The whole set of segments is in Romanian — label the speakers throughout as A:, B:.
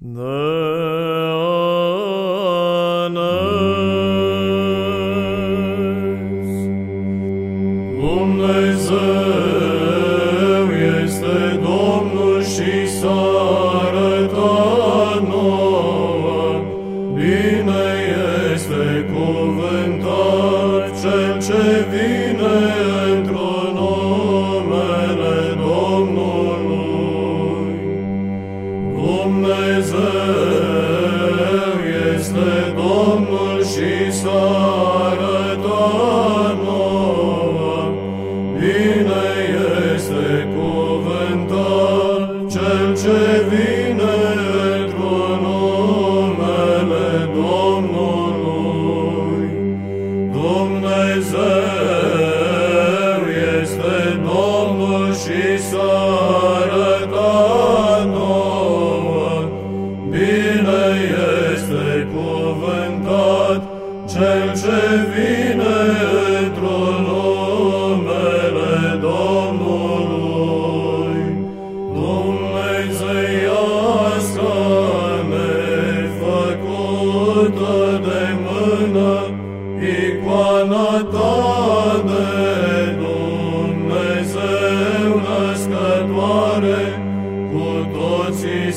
A: Dumnezeu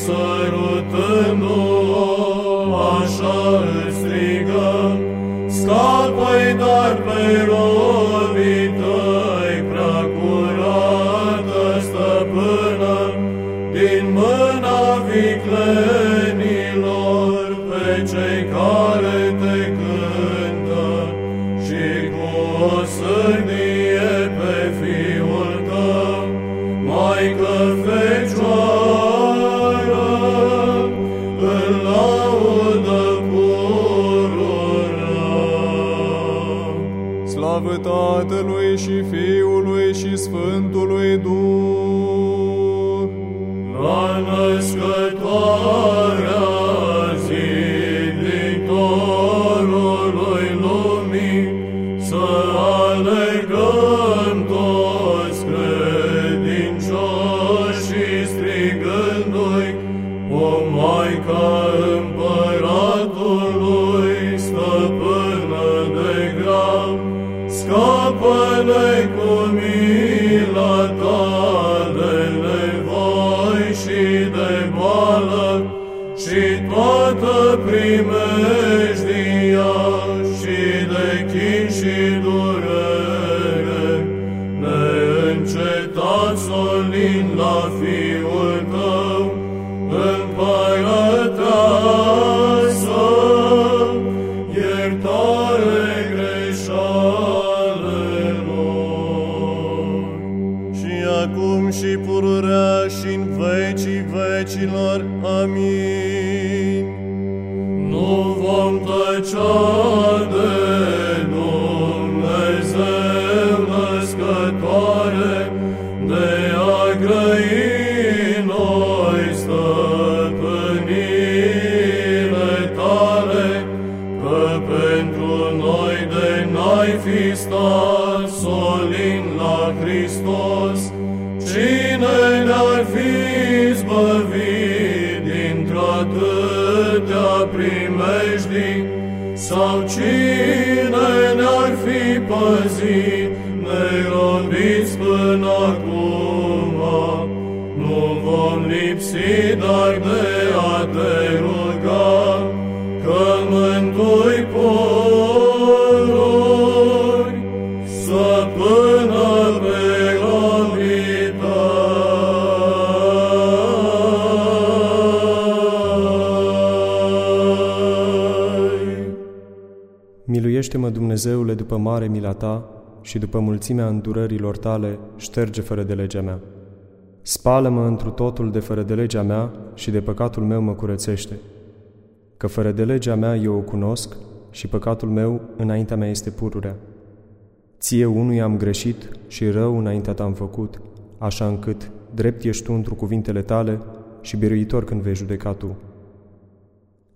A: sărutându-o, așa îți strigăm, Scapă-i dar pe robii tăi, prea curată stăpână, din mâna viclenilor pe cei care
B: Tatălui și Fiului și Sfântului Duh!
A: La născătoarea ziditorului lumii, să alegăm boală și toată primejdia și de chin și durere, neîncetat solind la Fiul tău, împărăteasă, iertare greșalelor.
B: Și acum și pururea și în vecii vecilor.
A: N-ai fi stat solind la Hristos, cine ne-ar fi zbăvit dintr-atâtea primejdii, sau cine ne-ar fi păzit nerobiți până acum? Nu vom lipsi, dar de a te ruga,
C: Miluiește-mă, Dumnezeule, după mare mila ta și după mulțimea îndurărilor tale, șterge fără de legea mea. Spală-mă întru totul de fără de legea mea și de păcatul meu mă curățește. Că fără de legea mea eu o cunosc și păcatul meu înaintea mea este pururea. Ție unui am greșit și rău înaintea ta am făcut, așa încât drept ești tu întru cuvintele tale și biruitor când vei judeca tu.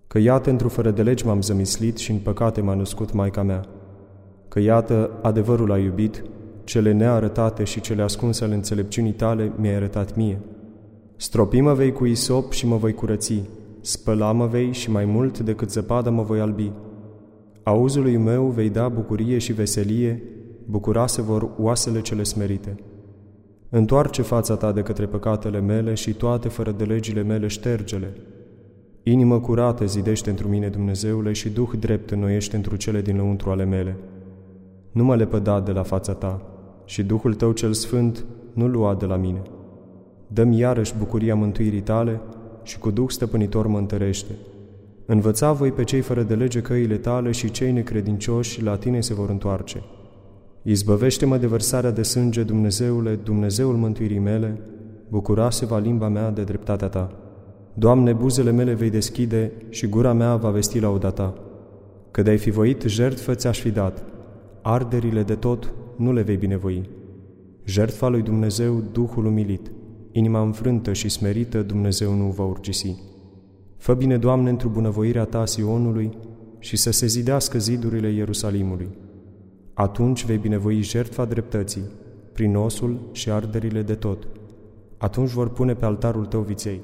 C: Că iată într-o fără de legi m-am zămislit și în păcate m-a născut Maica mea. Că iată adevărul a iubit, cele nearătate și cele ascunse ale înțelepciunii tale mi-ai arătat mie. Stropi mă vei cu isop și mă voi curăți, spăla vei și mai mult decât zăpada mă voi albi. Auzului meu vei da bucurie și veselie, bucurase vor oasele cele smerite. Întoarce fața ta de către păcatele mele și toate fără de legile mele ștergele. Inimă curată zidește într mine, Dumnezeule, și Duh drept înnoiește într cele din lăuntru ale mele. Nu mă lepăda de la fața ta și Duhul tău cel sfânt nu lua de la mine. Dă-mi iarăși bucuria mântuirii tale și cu Duh stăpânitor mă întărește. Învăța voi pe cei fără de lege căile tale și cei necredincioși la tine se vor întoarce. Izbăvește-mă de vărsarea de sânge, Dumnezeule, Dumnezeul mântuirii mele, bucurase va limba mea de dreptatea ta. Doamne, buzele mele vei deschide și gura mea va vesti la ta. Că de-ai fi voit, jertfă ți-aș fi dat. Arderile de tot nu le vei binevoi. Jertfa lui Dumnezeu, Duhul umilit, inima înfrântă și smerită, Dumnezeu nu va urgisi. Fă bine, Doamne, într-o bunăvoirea Ta Sionului și să se zidească zidurile Ierusalimului. Atunci vei binevoi jertfa dreptății, prin osul și arderile de tot. Atunci vor pune pe altarul Tău viței.